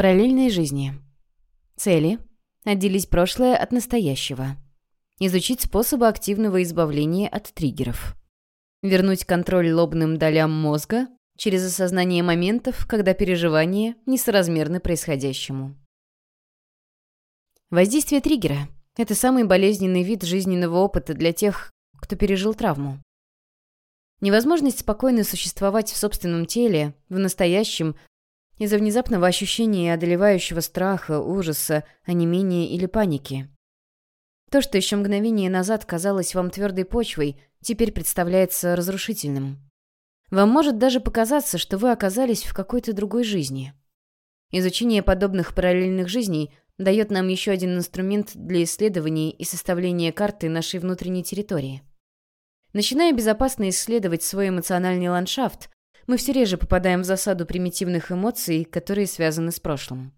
Параллельные жизни. Цели. Отделить прошлое от настоящего. Изучить способы активного избавления от триггеров. Вернуть контроль лобным долям мозга через осознание моментов, когда переживания несоразмерны происходящему. Воздействие триггера – это самый болезненный вид жизненного опыта для тех, кто пережил травму. Невозможность спокойно существовать в собственном теле, в настоящем, из-за внезапного ощущения одолевающего страха, ужаса, онемения или паники. То, что еще мгновение назад казалось вам твердой почвой, теперь представляется разрушительным. Вам может даже показаться, что вы оказались в какой-то другой жизни. Изучение подобных параллельных жизней дает нам еще один инструмент для исследований и составления карты нашей внутренней территории. Начиная безопасно исследовать свой эмоциональный ландшафт, мы все реже попадаем в засаду примитивных эмоций, которые связаны с прошлым.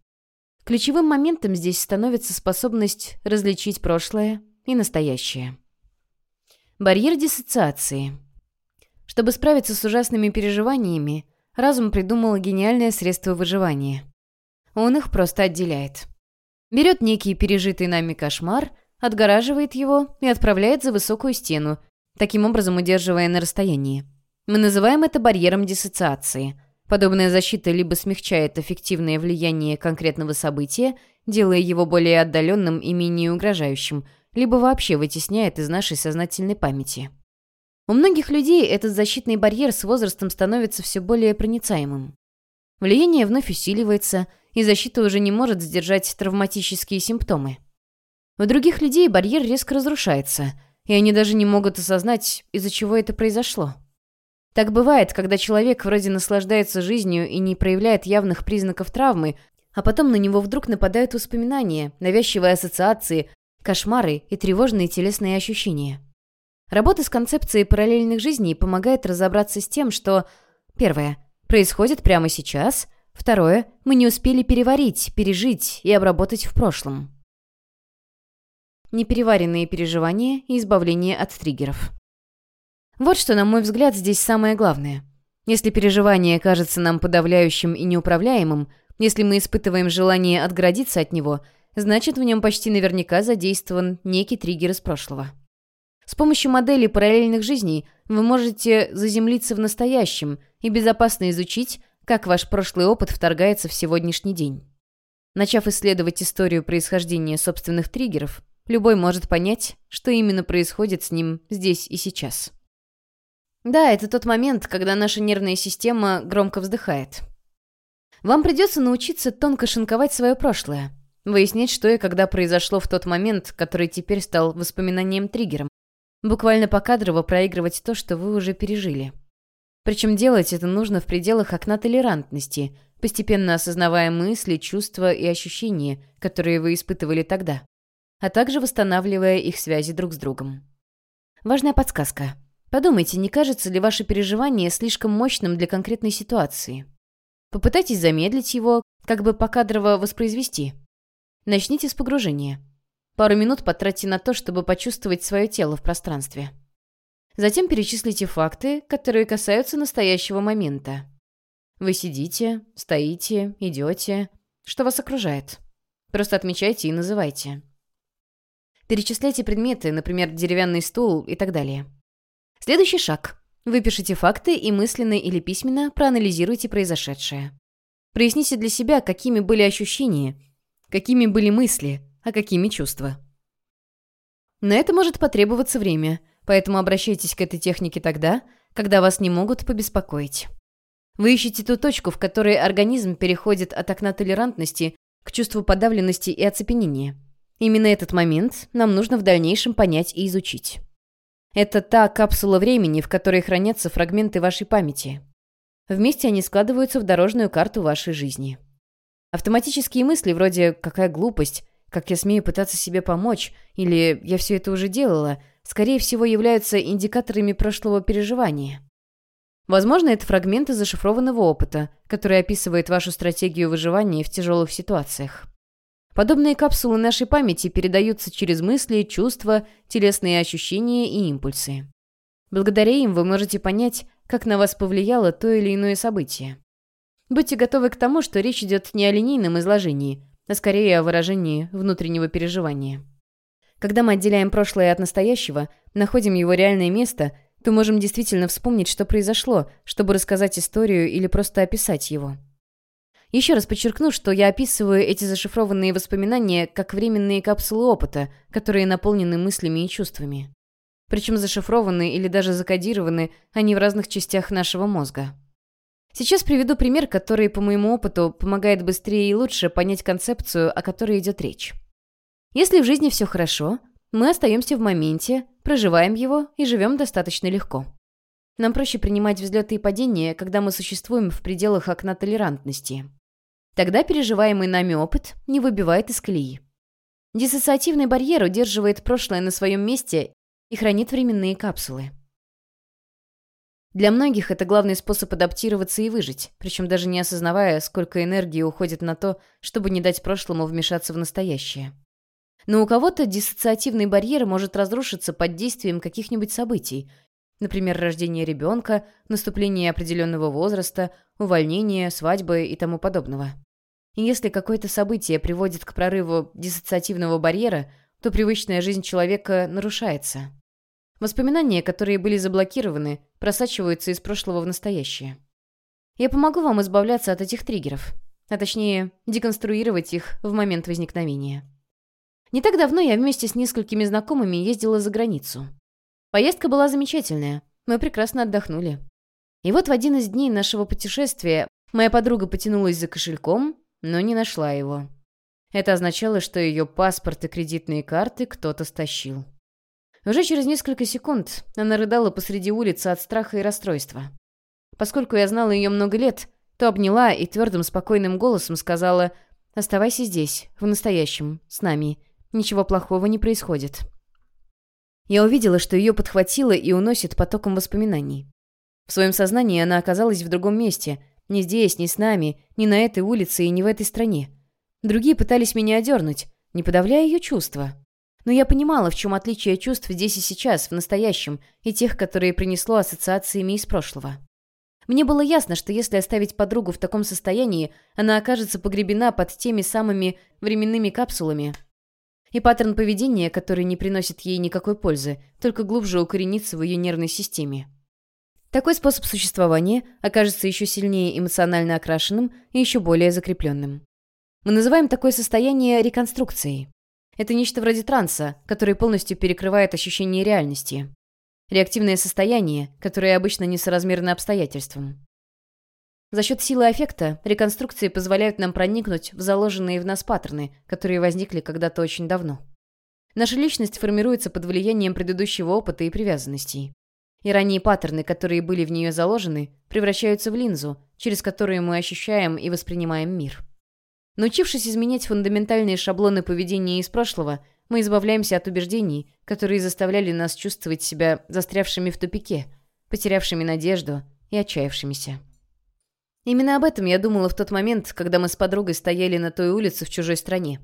Ключевым моментом здесь становится способность различить прошлое и настоящее. Барьер диссоциации. Чтобы справиться с ужасными переживаниями, разум придумал гениальное средство выживания. Он их просто отделяет. Берет некий пережитый нами кошмар, отгораживает его и отправляет за высокую стену, таким образом удерживая на расстоянии. Мы называем это барьером диссоциации. Подобная защита либо смягчает эффективное влияние конкретного события, делая его более отдаленным и менее угрожающим, либо вообще вытесняет из нашей сознательной памяти. У многих людей этот защитный барьер с возрастом становится все более проницаемым. Влияние вновь усиливается, и защита уже не может сдержать травматические симптомы. У других людей барьер резко разрушается – и они даже не могут осознать, из-за чего это произошло. Так бывает, когда человек вроде наслаждается жизнью и не проявляет явных признаков травмы, а потом на него вдруг нападают воспоминания, навязчивые ассоциации, кошмары и тревожные телесные ощущения. Работа с концепцией параллельных жизней помогает разобраться с тем, что первое происходит прямо сейчас, второе мы не успели переварить, пережить и обработать в прошлом непереваренные переживания и избавление от триггеров. Вот что, на мой взгляд, здесь самое главное. Если переживание кажется нам подавляющим и неуправляемым, если мы испытываем желание отгородиться от него, значит, в нем почти наверняка задействован некий триггер из прошлого. С помощью модели параллельных жизней вы можете заземлиться в настоящем и безопасно изучить, как ваш прошлый опыт вторгается в сегодняшний день. Начав исследовать историю происхождения собственных триггеров, Любой может понять, что именно происходит с ним здесь и сейчас. Да, это тот момент, когда наша нервная система громко вздыхает. Вам придется научиться тонко шинковать свое прошлое, выяснить, что и когда произошло в тот момент, который теперь стал воспоминанием-триггером, буквально покадрово проигрывать то, что вы уже пережили. Причем делать это нужно в пределах окна толерантности, постепенно осознавая мысли, чувства и ощущения, которые вы испытывали тогда а также восстанавливая их связи друг с другом. Важная подсказка. Подумайте, не кажется ли ваше переживание слишком мощным для конкретной ситуации? Попытайтесь замедлить его, как бы покадрово воспроизвести. Начните с погружения. Пару минут потратьте на то, чтобы почувствовать свое тело в пространстве. Затем перечислите факты, которые касаются настоящего момента. Вы сидите, стоите, идете. Что вас окружает? Просто отмечайте и называйте. Перечисляйте предметы, например, деревянный стул и так далее. Следующий шаг. Выпишите факты и мысленно или письменно проанализируйте произошедшее. Проясните для себя, какими были ощущения, какими были мысли, а какими чувства. На это может потребоваться время, поэтому обращайтесь к этой технике тогда, когда вас не могут побеспокоить. Вы ищете ту точку, в которой организм переходит от окна толерантности к чувству подавленности и оцепенения. Именно этот момент нам нужно в дальнейшем понять и изучить. Это та капсула времени, в которой хранятся фрагменты вашей памяти. Вместе они складываются в дорожную карту вашей жизни. Автоматические мысли вроде «какая глупость», «как я смею пытаться себе помочь» или «я все это уже делала» скорее всего являются индикаторами прошлого переживания. Возможно, это фрагменты зашифрованного опыта, который описывает вашу стратегию выживания в тяжелых ситуациях. Подобные капсулы нашей памяти передаются через мысли, чувства, телесные ощущения и импульсы. Благодаря им вы можете понять, как на вас повлияло то или иное событие. Будьте готовы к тому, что речь идет не о линейном изложении, а скорее о выражении внутреннего переживания. Когда мы отделяем прошлое от настоящего, находим его реальное место, то можем действительно вспомнить, что произошло, чтобы рассказать историю или просто описать его. Еще раз подчеркну, что я описываю эти зашифрованные воспоминания как временные капсулы опыта, которые наполнены мыслями и чувствами. Причем зашифрованы или даже закодированы они в разных частях нашего мозга. Сейчас приведу пример, который, по моему опыту, помогает быстрее и лучше понять концепцию, о которой идет речь. Если в жизни все хорошо, мы остаемся в моменте, проживаем его и живем достаточно легко. Нам проще принимать взлеты и падения, когда мы существуем в пределах окна толерантности. Тогда переживаемый нами опыт не выбивает из колеи. Диссоциативный барьер удерживает прошлое на своем месте и хранит временные капсулы. Для многих это главный способ адаптироваться и выжить, причем даже не осознавая, сколько энергии уходит на то, чтобы не дать прошлому вмешаться в настоящее. Но у кого-то диссоциативный барьер может разрушиться под действием каких-нибудь событий, например, рождение ребенка, наступление определенного возраста, увольнение, свадьбы и тому подобного. Если какое-то событие приводит к прорыву диссоциативного барьера, то привычная жизнь человека нарушается. Воспоминания, которые были заблокированы, просачиваются из прошлого в настоящее. Я помогу вам избавляться от этих триггеров, а точнее, деконструировать их в момент возникновения. Не так давно я вместе с несколькими знакомыми ездила за границу. Поездка была замечательная, мы прекрасно отдохнули. И вот в один из дней нашего путешествия моя подруга потянулась за кошельком, но не нашла его. Это означало, что ее паспорт и кредитные карты кто-то стащил. Уже через несколько секунд она рыдала посреди улицы от страха и расстройства. Поскольку я знала ее много лет, то обняла и твердым спокойным голосом сказала «Оставайся здесь, в настоящем, с нами. Ничего плохого не происходит. Я увидела, что ее подхватило и уносит потоком воспоминаний. В своем сознании она оказалась в другом месте. Не здесь, не с нами, не на этой улице и не в этой стране. Другие пытались меня одернуть, не подавляя ее чувства. Но я понимала, в чем отличие чувств здесь и сейчас, в настоящем, и тех, которые принесло ассоциациями из прошлого. Мне было ясно, что если оставить подругу в таком состоянии, она окажется погребена под теми самыми временными капсулами, и паттерн поведения, который не приносит ей никакой пользы, только глубже укоренится в ее нервной системе. Такой способ существования окажется еще сильнее эмоционально окрашенным и еще более закрепленным. Мы называем такое состояние реконструкцией. Это нечто вроде транса, который полностью перекрывает ощущение реальности. Реактивное состояние, которое обычно несоразмерно обстоятельствам. За счет силы аффекта реконструкции позволяют нам проникнуть в заложенные в нас паттерны, которые возникли когда-то очень давно. Наша личность формируется под влиянием предыдущего опыта и привязанностей. И ранние паттерны, которые были в нее заложены, превращаются в линзу, через которую мы ощущаем и воспринимаем мир. Научившись изменять фундаментальные шаблоны поведения из прошлого, мы избавляемся от убеждений, которые заставляли нас чувствовать себя застрявшими в тупике, потерявшими надежду и отчаявшимися. Именно об этом я думала в тот момент, когда мы с подругой стояли на той улице в чужой стране.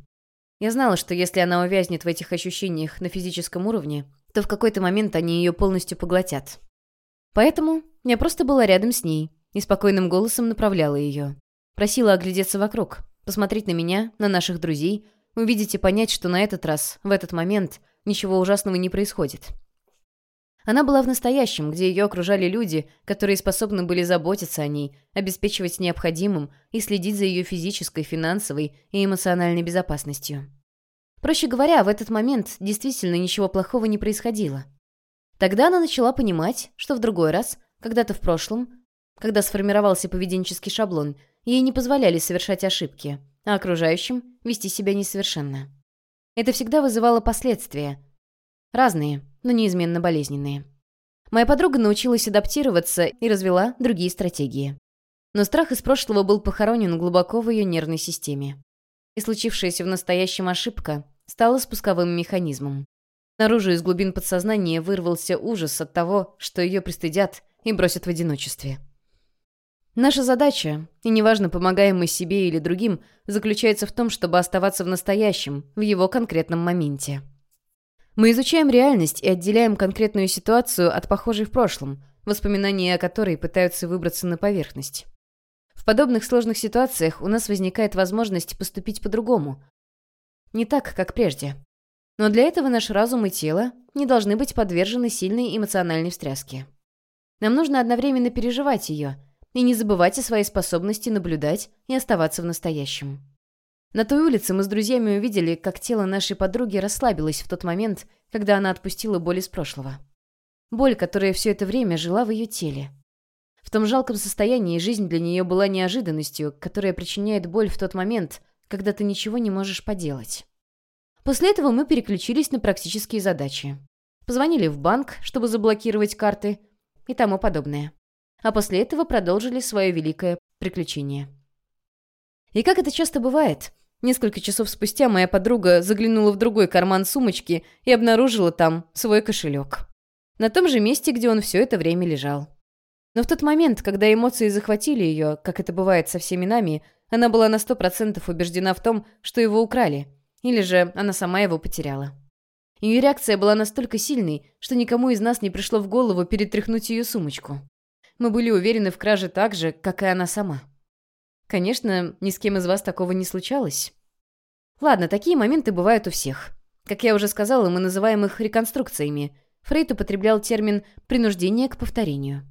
Я знала, что если она увязнет в этих ощущениях на физическом уровне, то в какой-то момент они ее полностью поглотят. Поэтому я просто была рядом с ней и спокойным голосом направляла ее. Просила оглядеться вокруг, посмотреть на меня, на наших друзей, увидеть и понять, что на этот раз, в этот момент, ничего ужасного не происходит. Она была в настоящем, где ее окружали люди, которые способны были заботиться о ней, обеспечивать необходимым и следить за ее физической, финансовой и эмоциональной безопасностью. Проще говоря, в этот момент действительно ничего плохого не происходило. Тогда она начала понимать, что в другой раз, когда-то в прошлом, когда сформировался поведенческий шаблон, ей не позволяли совершать ошибки, а окружающим вести себя несовершенно. Это всегда вызывало последствия. Разные, но неизменно болезненные. Моя подруга научилась адаптироваться и развела другие стратегии. Но страх из прошлого был похоронен глубоко в ее нервной системе. И случившаяся в настоящем ошибка стала спусковым механизмом. Наружу из глубин подсознания вырвался ужас от того, что ее пристыдят и бросят в одиночестве. Наша задача, и неважно, помогаем мы себе или другим, заключается в том, чтобы оставаться в настоящем, в его конкретном моменте. Мы изучаем реальность и отделяем конкретную ситуацию от похожей в прошлом, воспоминания о которой пытаются выбраться на поверхность. В подобных сложных ситуациях у нас возникает возможность поступить по-другому. Не так, как прежде. Но для этого наш разум и тело не должны быть подвержены сильной эмоциональной встряске. Нам нужно одновременно переживать ее и не забывать о своей способности наблюдать и оставаться в настоящем. На той улице мы с друзьями увидели, как тело нашей подруги расслабилось в тот момент, когда она отпустила боль из прошлого. Боль, которая все это время жила в ее теле. В том жалком состоянии жизнь для нее была неожиданностью, которая причиняет боль в тот момент, когда ты ничего не можешь поделать. После этого мы переключились на практические задачи. Позвонили в банк, чтобы заблокировать карты и тому подобное. А после этого продолжили свое великое приключение. И как это часто бывает, несколько часов спустя моя подруга заглянула в другой карман сумочки и обнаружила там свой кошелек. На том же месте, где он все это время лежал. Но в тот момент, когда эмоции захватили ее, как это бывает со всеми нами, она была на сто процентов убеждена в том, что его украли, или же она сама его потеряла. Ее реакция была настолько сильной, что никому из нас не пришло в голову перетряхнуть ее сумочку. Мы были уверены в краже так же, как и она сама. Конечно, ни с кем из вас такого не случалось. Ладно, такие моменты бывают у всех. Как я уже сказала, мы называем их реконструкциями. Фрейд употреблял термин «принуждение к повторению».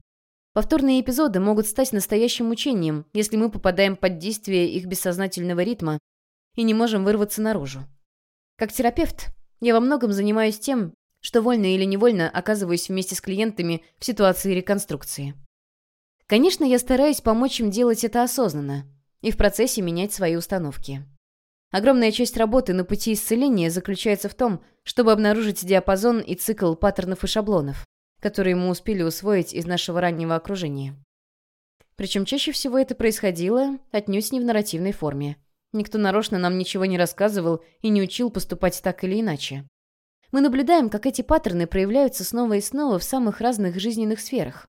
Повторные эпизоды могут стать настоящим мучением, если мы попадаем под действие их бессознательного ритма и не можем вырваться наружу. Как терапевт, я во многом занимаюсь тем, что вольно или невольно оказываюсь вместе с клиентами в ситуации реконструкции. Конечно, я стараюсь помочь им делать это осознанно и в процессе менять свои установки. Огромная часть работы на пути исцеления заключается в том, чтобы обнаружить диапазон и цикл паттернов и шаблонов, которые мы успели усвоить из нашего раннего окружения. Причем чаще всего это происходило отнюдь не в нарративной форме. Никто нарочно нам ничего не рассказывал и не учил поступать так или иначе. Мы наблюдаем, как эти паттерны проявляются снова и снова в самых разных жизненных сферах.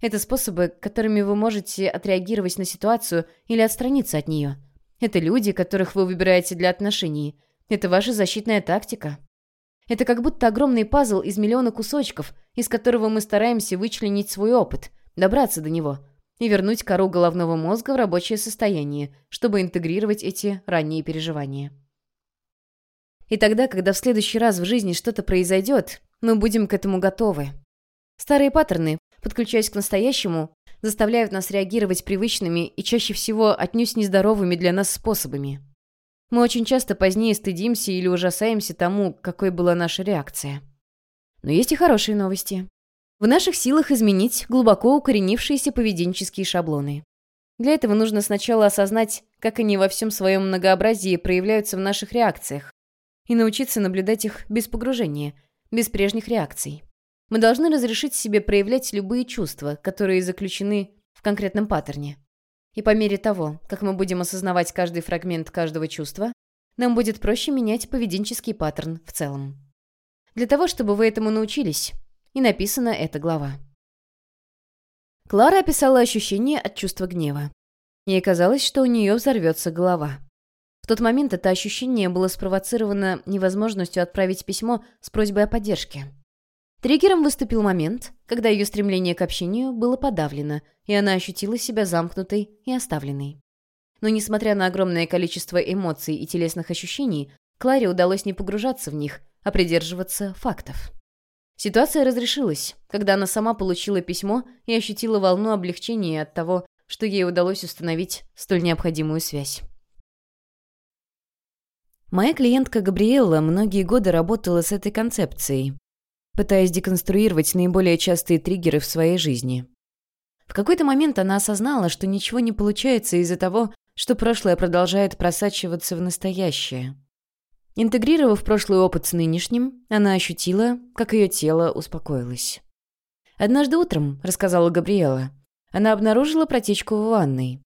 Это способы, которыми вы можете отреагировать на ситуацию или отстраниться от нее. Это люди, которых вы выбираете для отношений. Это ваша защитная тактика. Это как будто огромный пазл из миллиона кусочков, из которого мы стараемся вычленить свой опыт, добраться до него и вернуть кору головного мозга в рабочее состояние, чтобы интегрировать эти ранние переживания. И тогда, когда в следующий раз в жизни что-то произойдет, мы будем к этому готовы. Старые паттерны, подключаясь к настоящему, заставляют нас реагировать привычными и чаще всего отнюдь нездоровыми для нас способами. Мы очень часто позднее стыдимся или ужасаемся тому, какой была наша реакция. Но есть и хорошие новости. В наших силах изменить глубоко укоренившиеся поведенческие шаблоны. Для этого нужно сначала осознать, как они во всем своем многообразии проявляются в наших реакциях, и научиться наблюдать их без погружения, без прежних реакций. Мы должны разрешить себе проявлять любые чувства, которые заключены в конкретном паттерне. И по мере того, как мы будем осознавать каждый фрагмент каждого чувства, нам будет проще менять поведенческий паттерн в целом. Для того, чтобы вы этому научились, и написана эта глава. Клара описала ощущение от чувства гнева. Ей казалось, что у нее взорвется голова. В тот момент это ощущение было спровоцировано невозможностью отправить письмо с просьбой о поддержке. Триггером выступил момент, когда ее стремление к общению было подавлено, и она ощутила себя замкнутой и оставленной. Но несмотря на огромное количество эмоций и телесных ощущений, Кларе удалось не погружаться в них, а придерживаться фактов. Ситуация разрешилась, когда она сама получила письмо и ощутила волну облегчения от того, что ей удалось установить столь необходимую связь. Моя клиентка Габриэлла многие годы работала с этой концепцией, пытаясь деконструировать наиболее частые триггеры в своей жизни. В какой-то момент она осознала, что ничего не получается из-за того, что прошлое продолжает просачиваться в настоящее. Интегрировав прошлый опыт с нынешним, она ощутила, как ее тело успокоилось. «Однажды утром», — рассказала Габриэла, она обнаружила протечку в ванной.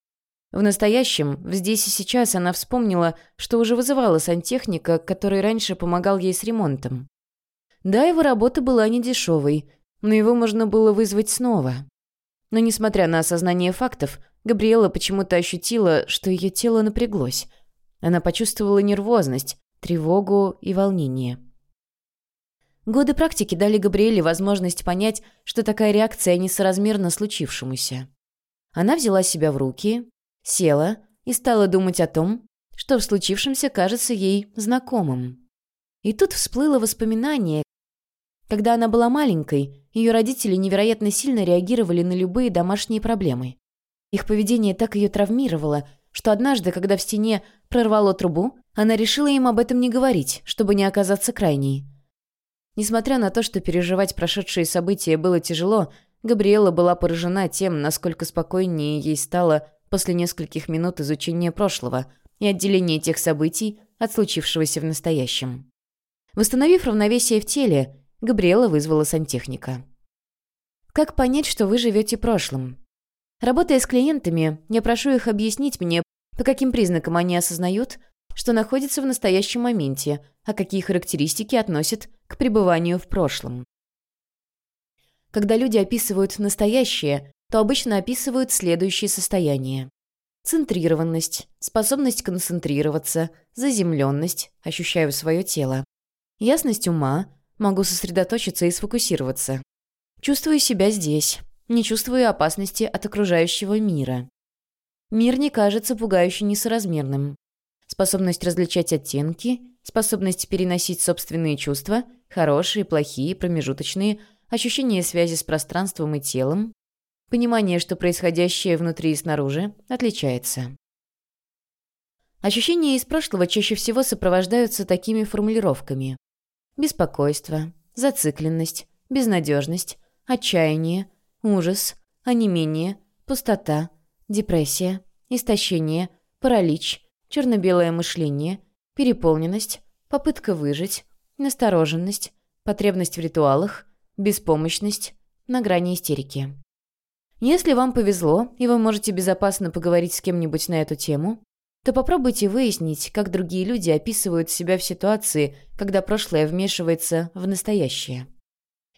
В настоящем, здесь и сейчас она вспомнила, что уже вызывала сантехника, который раньше помогал ей с ремонтом. Да, его работа была не дешевой, но его можно было вызвать снова. Но несмотря на осознание фактов, Габриэла почему-то ощутила, что ее тело напряглось. Она почувствовала нервозность, тревогу и волнение. Годы практики дали Габриэле возможность понять, что такая реакция несоразмерна случившемуся. Она взяла себя в руки Села и стала думать о том, что в случившемся кажется ей знакомым. И тут всплыло воспоминание, когда она была маленькой, ее родители невероятно сильно реагировали на любые домашние проблемы. Их поведение так ее травмировало, что однажды, когда в стене прорвало трубу, она решила им об этом не говорить, чтобы не оказаться крайней. Несмотря на то, что переживать прошедшие события было тяжело, Габриэла была поражена тем, насколько спокойнее ей стало после нескольких минут изучения прошлого и отделения тех событий от случившегося в настоящем. Восстановив равновесие в теле, Габриэла вызвала сантехника. «Как понять, что вы живете прошлым?» Работая с клиентами, я прошу их объяснить мне, по каким признакам они осознают, что находятся в настоящем моменте, а какие характеристики относят к пребыванию в прошлом. Когда люди описывают настоящее, то обычно описывают следующие состояния. Центрированность, способность концентрироваться, заземленность, ощущаю свое тело. Ясность ума, могу сосредоточиться и сфокусироваться. Чувствую себя здесь, не чувствую опасности от окружающего мира. Мир не кажется пугающе несоразмерным. Способность различать оттенки, способность переносить собственные чувства, хорошие, плохие, промежуточные – ощущение связи с пространством и телом, понимание, что происходящее внутри и снаружи, отличается. Ощущения из прошлого чаще всего сопровождаются такими формулировками. Беспокойство, зацикленность, безнадежность, отчаяние, ужас, онемение, пустота, депрессия, истощение, паралич, черно-белое мышление, переполненность, попытка выжить, настороженность, потребность в ритуалах, беспомощность, на грани истерики. Если вам повезло, и вы можете безопасно поговорить с кем-нибудь на эту тему, то попробуйте выяснить, как другие люди описывают себя в ситуации, когда прошлое вмешивается в настоящее.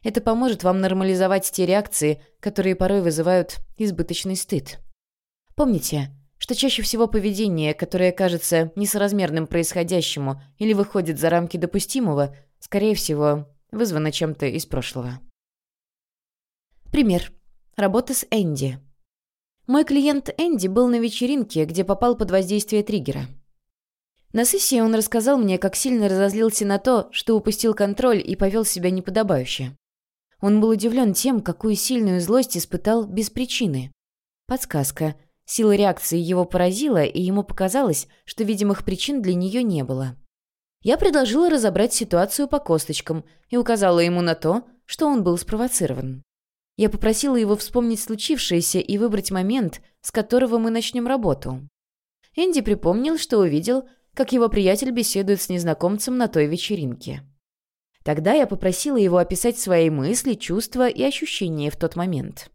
Это поможет вам нормализовать те реакции, которые порой вызывают избыточный стыд. Помните, что чаще всего поведение, которое кажется несоразмерным происходящему или выходит за рамки допустимого, скорее всего, вызвано чем-то из прошлого. Пример. Работа с Энди. Мой клиент Энди был на вечеринке, где попал под воздействие триггера. На сессии он рассказал мне, как сильно разозлился на то, что упустил контроль и повел себя неподобающе. Он был удивлен тем, какую сильную злость испытал без причины. Подсказка. Сила реакции его поразила, и ему показалось, что видимых причин для нее не было. Я предложила разобрать ситуацию по косточкам и указала ему на то, что он был спровоцирован. Я попросила его вспомнить случившееся и выбрать момент, с которого мы начнем работу. Энди припомнил, что увидел, как его приятель беседует с незнакомцем на той вечеринке. Тогда я попросила его описать свои мысли, чувства и ощущения в тот момент.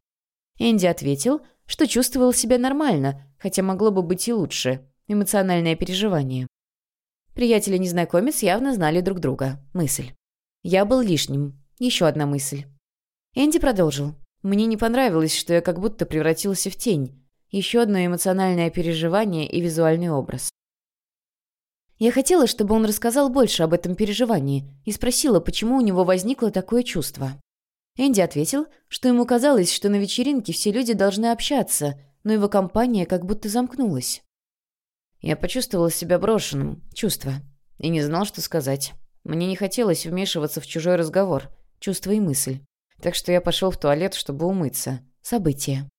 Энди ответил, что чувствовал себя нормально, хотя могло бы быть и лучше. Эмоциональное переживание. Приятель и незнакомец явно знали друг друга. Мысль. Я был лишним. Еще одна мысль. Энди продолжил. Мне не понравилось, что я как будто превратился в тень. Еще одно эмоциональное переживание и визуальный образ. Я хотела, чтобы он рассказал больше об этом переживании и спросила, почему у него возникло такое чувство. Энди ответил, что ему казалось, что на вечеринке все люди должны общаться, но его компания как будто замкнулась. Я почувствовал себя брошенным, чувство, и не знал, что сказать. Мне не хотелось вмешиваться в чужой разговор, чувство и мысль. Так что я пошел в туалет, чтобы умыться. Событие.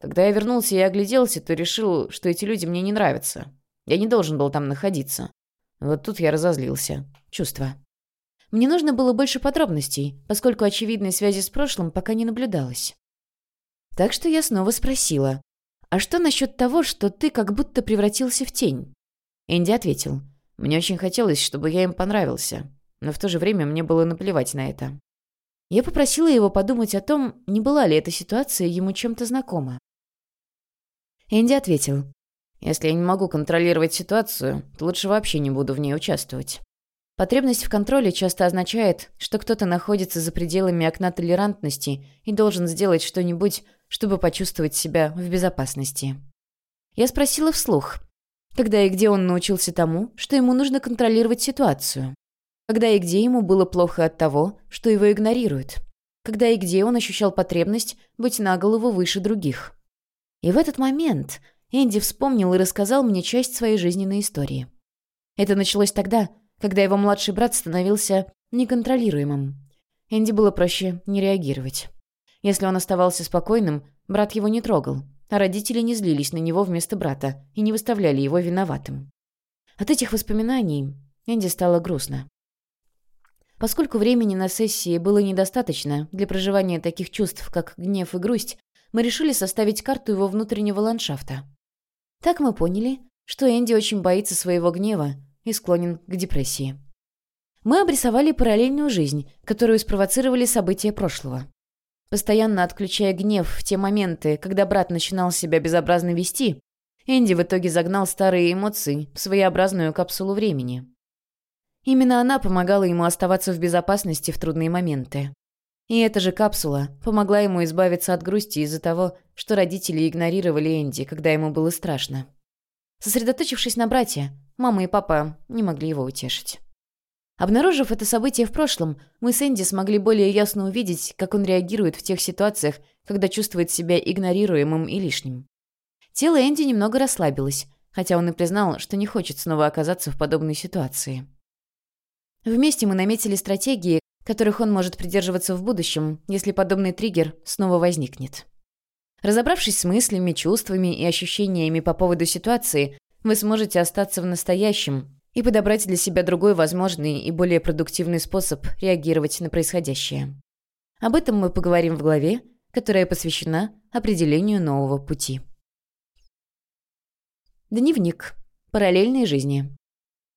Когда я вернулся и огляделся, то решил, что эти люди мне не нравятся. Я не должен был там находиться. Вот тут я разозлился. Чувство. Мне нужно было больше подробностей, поскольку очевидной связи с прошлым пока не наблюдалось. Так что я снова спросила, «А что насчет того, что ты как будто превратился в тень?» Энди ответил. «Мне очень хотелось, чтобы я им понравился, но в то же время мне было наплевать на это». Я попросила его подумать о том, не была ли эта ситуация ему чем-то знакома. Энди ответил. «Если я не могу контролировать ситуацию, то лучше вообще не буду в ней участвовать». Потребность в контроле часто означает, что кто-то находится за пределами окна толерантности и должен сделать что-нибудь, чтобы почувствовать себя в безопасности. Я спросила вслух, когда и где он научился тому, что ему нужно контролировать ситуацию. Когда и где ему было плохо от того, что его игнорируют. Когда и где он ощущал потребность быть на голову выше других. И в этот момент Энди вспомнил и рассказал мне часть своей жизненной истории. Это началось тогда, когда его младший брат становился неконтролируемым. Энди было проще не реагировать. Если он оставался спокойным, брат его не трогал, а родители не злились на него вместо брата и не выставляли его виноватым. От этих воспоминаний Энди стало грустно. Поскольку времени на сессии было недостаточно для проживания таких чувств, как гнев и грусть, мы решили составить карту его внутреннего ландшафта. Так мы поняли, что Энди очень боится своего гнева и склонен к депрессии. Мы обрисовали параллельную жизнь, которую спровоцировали события прошлого. Постоянно отключая гнев в те моменты, когда брат начинал себя безобразно вести, Энди в итоге загнал старые эмоции в своеобразную капсулу времени. Именно она помогала ему оставаться в безопасности в трудные моменты. И эта же капсула помогла ему избавиться от грусти из-за того, что родители игнорировали Энди, когда ему было страшно. Сосредоточившись на брате, мама и папа не могли его утешить. Обнаружив это событие в прошлом, мы с Энди смогли более ясно увидеть, как он реагирует в тех ситуациях, когда чувствует себя игнорируемым и лишним. Тело Энди немного расслабилось, хотя он и признал, что не хочет снова оказаться в подобной ситуации. Вместе мы наметили стратегии, которых он может придерживаться в будущем, если подобный триггер снова возникнет. Разобравшись с мыслями, чувствами и ощущениями по поводу ситуации, вы сможете остаться в настоящем и подобрать для себя другой возможный и более продуктивный способ реагировать на происходящее. Об этом мы поговорим в главе, которая посвящена определению нового пути. Дневник. Параллельные жизни.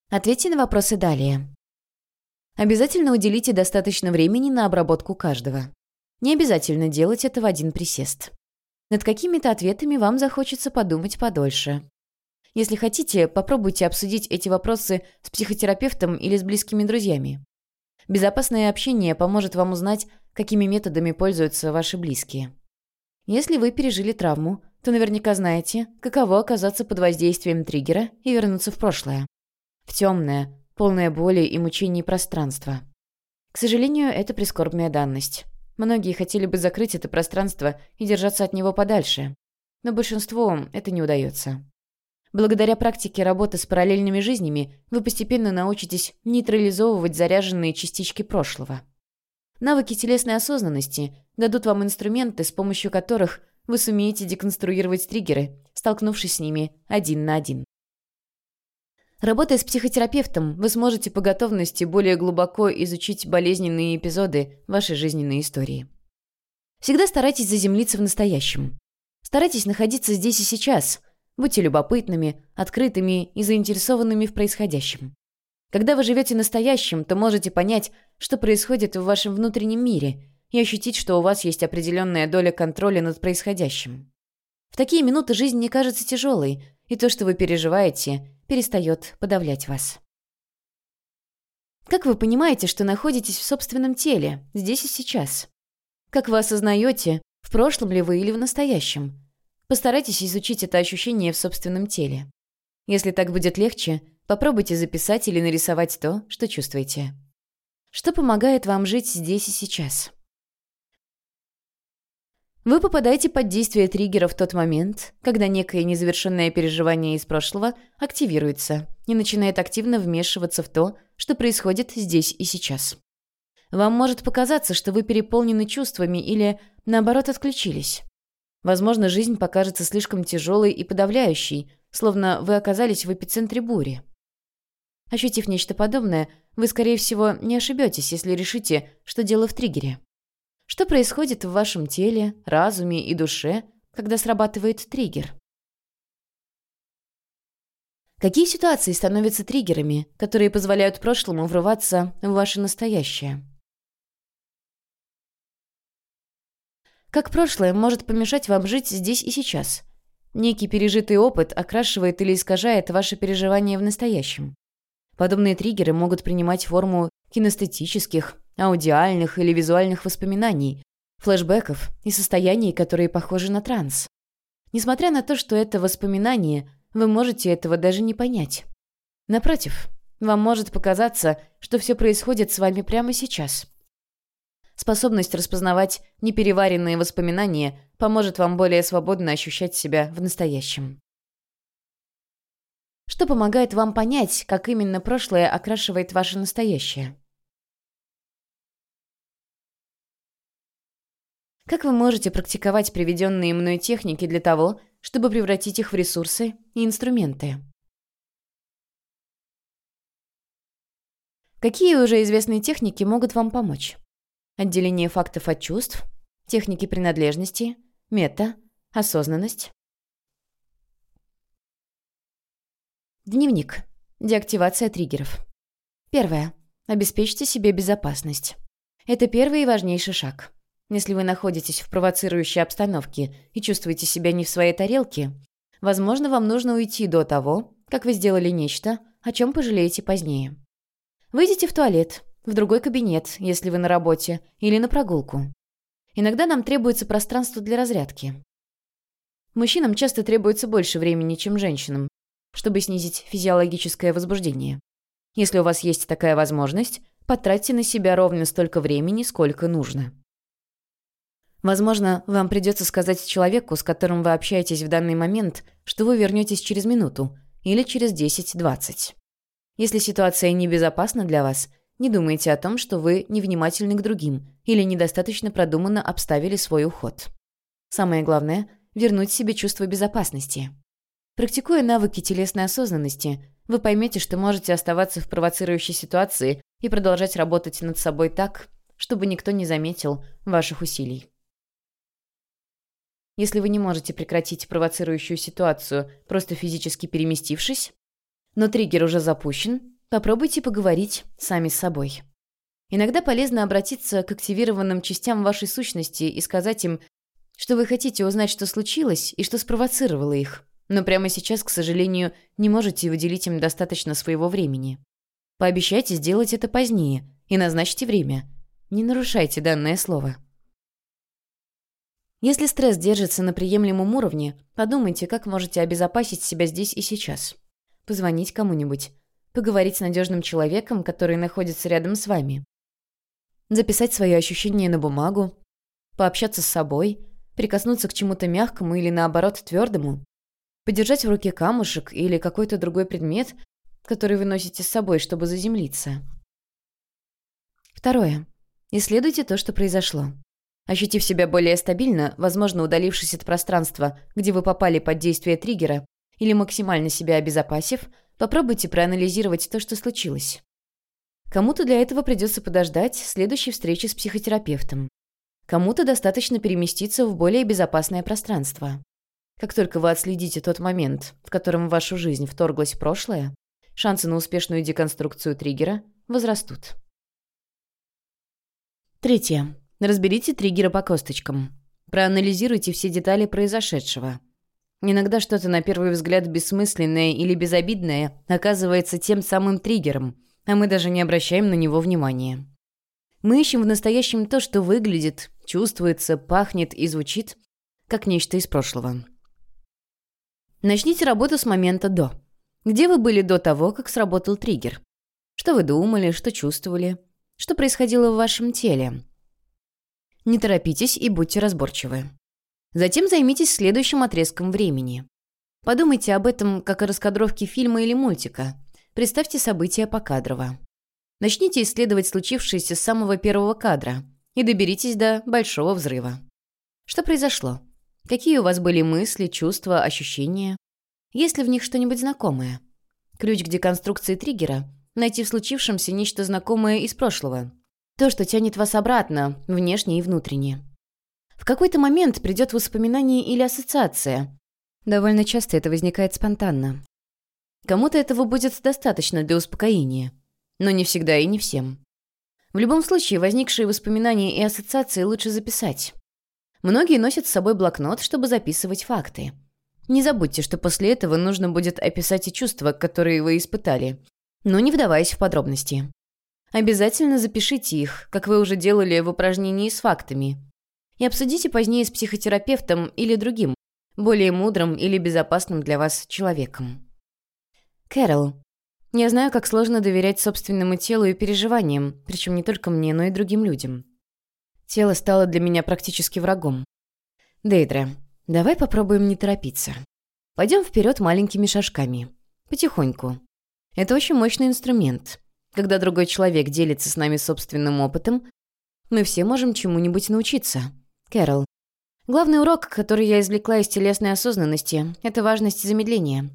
Ответьте на вопросы далее. Обязательно уделите достаточно времени на обработку каждого. Не обязательно делать это в один присест. Над какими-то ответами вам захочется подумать подольше. Если хотите, попробуйте обсудить эти вопросы с психотерапевтом или с близкими друзьями. Безопасное общение поможет вам узнать, какими методами пользуются ваши близкие. Если вы пережили травму, то наверняка знаете, каково оказаться под воздействием триггера и вернуться в прошлое. В темное, полное боли и мучений пространство. К сожалению, это прискорбная данность. Многие хотели бы закрыть это пространство и держаться от него подальше, но большинству это не удается. Благодаря практике работы с параллельными жизнями вы постепенно научитесь нейтрализовывать заряженные частички прошлого. Навыки телесной осознанности дадут вам инструменты, с помощью которых вы сумеете деконструировать триггеры, столкнувшись с ними один на один. Работая с психотерапевтом, вы сможете по готовности более глубоко изучить болезненные эпизоды вашей жизненной истории. Всегда старайтесь заземлиться в настоящем. Старайтесь находиться здесь и сейчас, Будьте любопытными, открытыми и заинтересованными в происходящем. Когда вы живете настоящим, то можете понять, что происходит в вашем внутреннем мире, и ощутить, что у вас есть определенная доля контроля над происходящим. В такие минуты жизнь не кажется тяжелой, и то, что вы переживаете, перестает подавлять вас. Как вы понимаете, что находитесь в собственном теле, здесь и сейчас? Как вы осознаете, в прошлом ли вы или в настоящем? Постарайтесь изучить это ощущение в собственном теле. Если так будет легче, попробуйте записать или нарисовать то, что чувствуете. Что помогает вам жить здесь и сейчас? Вы попадаете под действие триггера в тот момент, когда некое незавершенное переживание из прошлого активируется и начинает активно вмешиваться в то, что происходит здесь и сейчас. Вам может показаться, что вы переполнены чувствами или, наоборот, отключились. Возможно, жизнь покажется слишком тяжелой и подавляющей, словно вы оказались в эпицентре бури. Ощутив нечто подобное, вы, скорее всего, не ошибетесь, если решите, что дело в триггере. Что происходит в вашем теле, разуме и душе, когда срабатывает триггер? Какие ситуации становятся триггерами, которые позволяют прошлому врываться в ваше настоящее? Как прошлое может помешать вам жить здесь и сейчас? Некий пережитый опыт окрашивает или искажает ваши переживания в настоящем. Подобные триггеры могут принимать форму кинестетических, аудиальных или визуальных воспоминаний, флешбеков и состояний, которые похожи на транс. Несмотря на то, что это воспоминание, вы можете этого даже не понять. Напротив, вам может показаться, что все происходит с вами прямо сейчас – Способность распознавать непереваренные воспоминания поможет вам более свободно ощущать себя в настоящем. что помогает вам понять, как именно прошлое окрашивает ваше настоящее. Как вы можете практиковать приведенные мной техники для того, чтобы превратить их в ресурсы и инструменты? Какие уже известные техники могут вам помочь? Отделение фактов от чувств, техники принадлежности, мета, осознанность. Дневник. Деактивация триггеров. Первое. Обеспечьте себе безопасность. Это первый и важнейший шаг. Если вы находитесь в провоцирующей обстановке и чувствуете себя не в своей тарелке, возможно, вам нужно уйти до того, как вы сделали нечто, о чем пожалеете позднее. Выйдите в туалет, в другой кабинет, если вы на работе, или на прогулку. Иногда нам требуется пространство для разрядки. Мужчинам часто требуется больше времени, чем женщинам, чтобы снизить физиологическое возбуждение. Если у вас есть такая возможность, потратьте на себя ровно столько времени, сколько нужно. Возможно, вам придется сказать человеку, с которым вы общаетесь в данный момент, что вы вернетесь через минуту или через 10-20. Если ситуация небезопасна для вас, не думайте о том, что вы невнимательны к другим или недостаточно продуманно обставили свой уход. Самое главное – вернуть себе чувство безопасности. Практикуя навыки телесной осознанности, вы поймете, что можете оставаться в провоцирующей ситуации и продолжать работать над собой так, чтобы никто не заметил ваших усилий. Если вы не можете прекратить провоцирующую ситуацию, просто физически переместившись, но триггер уже запущен, попробуйте поговорить сами с собой. Иногда полезно обратиться к активированным частям вашей сущности и сказать им, что вы хотите узнать, что случилось и что спровоцировало их, но прямо сейчас, к сожалению, не можете выделить им достаточно своего времени. Пообещайте сделать это позднее и назначьте время. Не нарушайте данное слово. Если стресс держится на приемлемом уровне, подумайте, как можете обезопасить себя здесь и сейчас. Позвонить кому-нибудь. Поговорить с надежным человеком, который находится рядом с вами. Записать свои ощущения на бумагу. Пообщаться с собой. Прикоснуться к чему-то мягкому или, наоборот, твердому. Подержать в руке камушек или какой-то другой предмет, который вы носите с собой, чтобы заземлиться. Второе. Исследуйте то, что произошло. Ощутив себя более стабильно, возможно, удалившись от пространства, где вы попали под действие триггера, или максимально себя обезопасив, попробуйте проанализировать то, что случилось. Кому-то для этого придется подождать следующей встречи с психотерапевтом. Кому-то достаточно переместиться в более безопасное пространство. Как только вы отследите тот момент, в котором в вашу жизнь вторглось прошлое, шансы на успешную деконструкцию триггера возрастут. Третье. Разберите триггеры по косточкам. Проанализируйте все детали произошедшего. Иногда что-то на первый взгляд бессмысленное или безобидное оказывается тем самым триггером, а мы даже не обращаем на него внимания. Мы ищем в настоящем то, что выглядит, чувствуется, пахнет и звучит, как нечто из прошлого. Начните работу с момента «до». Где вы были до того, как сработал триггер? Что вы думали, что чувствовали? Что происходило в вашем теле? Не торопитесь и будьте разборчивы. Затем займитесь следующим отрезком времени. Подумайте об этом как о раскадровке фильма или мультика. Представьте события покадрово. Начните исследовать случившееся с самого первого кадра и доберитесь до большого взрыва. Что произошло? Какие у вас были мысли, чувства, ощущения? Есть ли в них что-нибудь знакомое? Ключ к деконструкции триггера – найти в случившемся нечто знакомое из прошлого, то, что тянет вас обратно, внешне и внутренне. В какой-то момент придет воспоминание или ассоциация. Довольно часто это возникает спонтанно. Кому-то этого будет достаточно для успокоения, но не всегда и не всем. В любом случае, возникшие воспоминания и ассоциации лучше записать. Многие носят с собой блокнот, чтобы записывать факты. Не забудьте, что после этого нужно будет описать и чувства, которые вы испытали, но не вдаваясь в подробности. Обязательно запишите их, как вы уже делали в упражнении с фактами. И обсудите позднее с психотерапевтом или другим, более мудрым или безопасным для вас человеком. Кэрол. Я знаю, как сложно доверять собственному телу и переживаниям, причем не только мне, но и другим людям. Тело стало для меня практически врагом. Дейдра, давай попробуем не торопиться. Пойдем вперед маленькими шажками. Потихоньку. Это очень мощный инструмент. Когда другой человек делится с нами собственным опытом, мы все можем чему-нибудь научиться. Кэрол. Главный урок, который я извлекла из телесной осознанности, это важность замедления.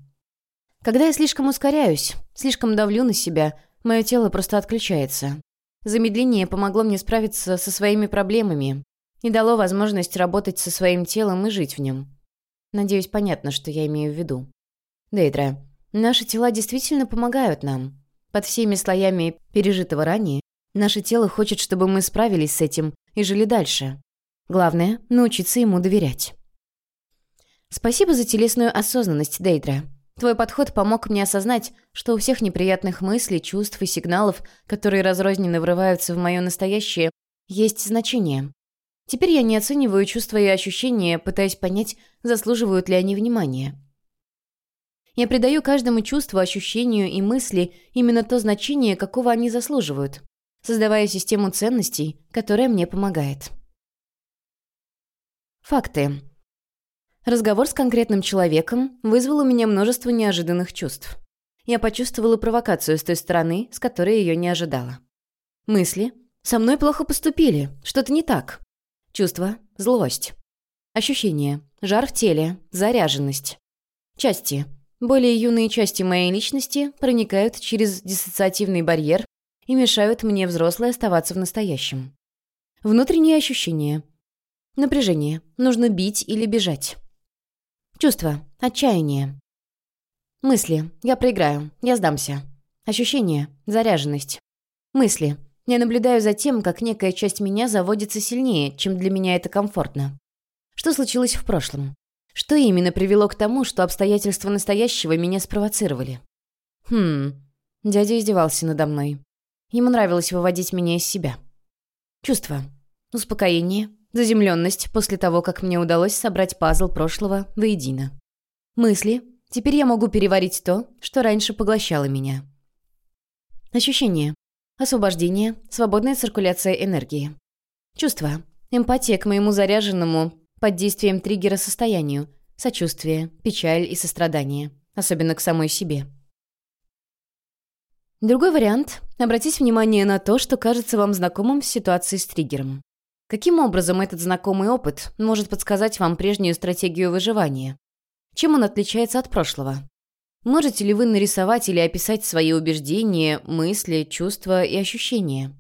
Когда я слишком ускоряюсь, слишком давлю на себя, мое тело просто отключается. Замедление помогло мне справиться со своими проблемами и дало возможность работать со своим телом и жить в нем. Надеюсь, понятно, что я имею в виду. Дейдра, наши тела действительно помогают нам. Под всеми слоями пережитого ранее наше тело хочет, чтобы мы справились с этим и жили дальше. Главное — научиться ему доверять. Спасибо за телесную осознанность, Дейдра. Твой подход помог мне осознать, что у всех неприятных мыслей, чувств и сигналов, которые разрозненно врываются в мое настоящее, есть значение. Теперь я не оцениваю чувства и ощущения, пытаясь понять, заслуживают ли они внимания. Я придаю каждому чувству, ощущению и мысли именно то значение, какого они заслуживают, создавая систему ценностей, которая мне помогает. Факты. Разговор с конкретным человеком вызвал у меня множество неожиданных чувств. Я почувствовала провокацию с той стороны, с которой ее не ожидала. Мысли. Со мной плохо поступили. Что-то не так. Чувство. Злость. Ощущения. Жар в теле. Заряженность. Части. Более юные части моей личности проникают через диссоциативный барьер и мешают мне, взрослой, оставаться в настоящем. Внутренние ощущения. Напряжение. Нужно бить или бежать. Чувство. Отчаяние. Мысли. Я проиграю. Я сдамся. Ощущение. Заряженность. Мысли. Я наблюдаю за тем, как некая часть меня заводится сильнее, чем для меня это комфортно. Что случилось в прошлом? Что именно привело к тому, что обстоятельства настоящего меня спровоцировали? Хм. Дядя издевался надо мной. Ему нравилось выводить меня из себя. Чувство. Успокоение, Заземленность после того, как мне удалось собрать пазл прошлого воедино. Мысли. Теперь я могу переварить то, что раньше поглощало меня. Ощущения. Освобождение, свободная циркуляция энергии. Чувства. Эмпатия к моему заряженному под действием триггера состоянию. Сочувствие, печаль и сострадание. Особенно к самой себе. Другой вариант – обратить внимание на то, что кажется вам знакомым в ситуации с триггером. Каким образом этот знакомый опыт может подсказать вам прежнюю стратегию выживания? Чем он отличается от прошлого? Можете ли вы нарисовать или описать свои убеждения, мысли, чувства и ощущения?